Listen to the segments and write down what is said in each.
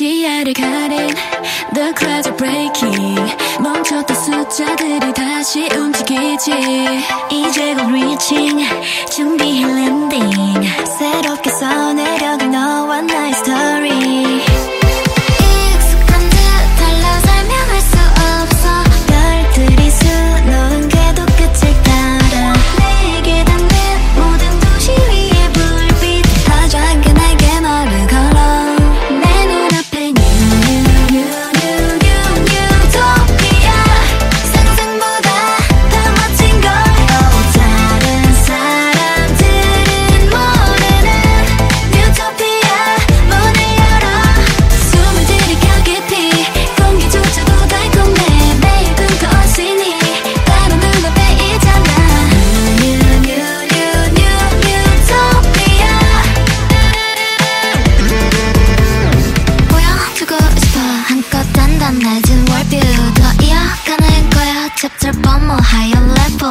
시야를 가린 The clouds are breaking. 멈췄던 숫자들이 다시 움직이지. 이제 곧 reaching. 준비해 랜딩 새롭게 써내려간 너 chapter from higher level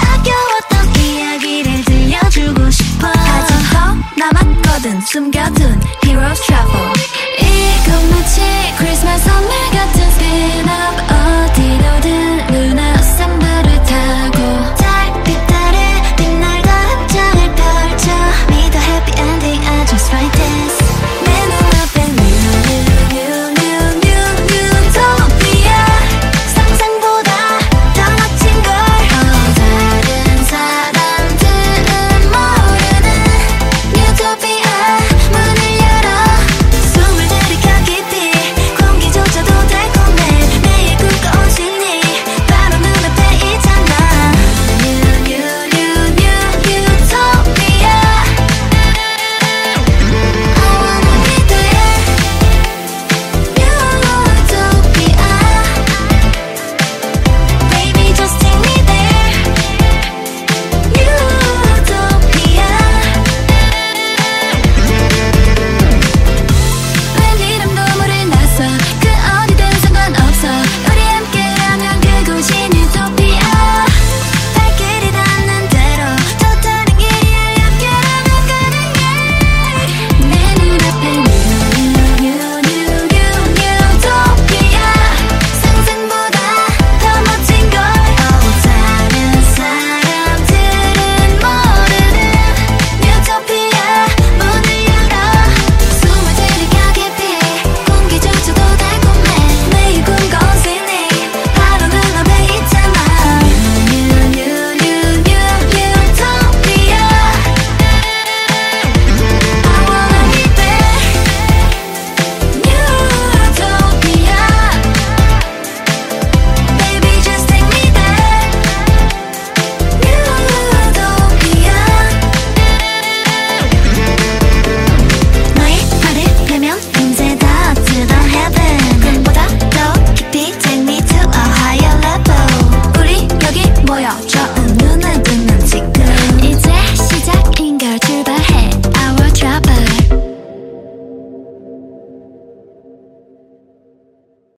아껴왔던 이야기를 들려주고 싶어. 아직 더 남았거든 숨겨둔 hero's travel. 이건 마치 크리스마스 선물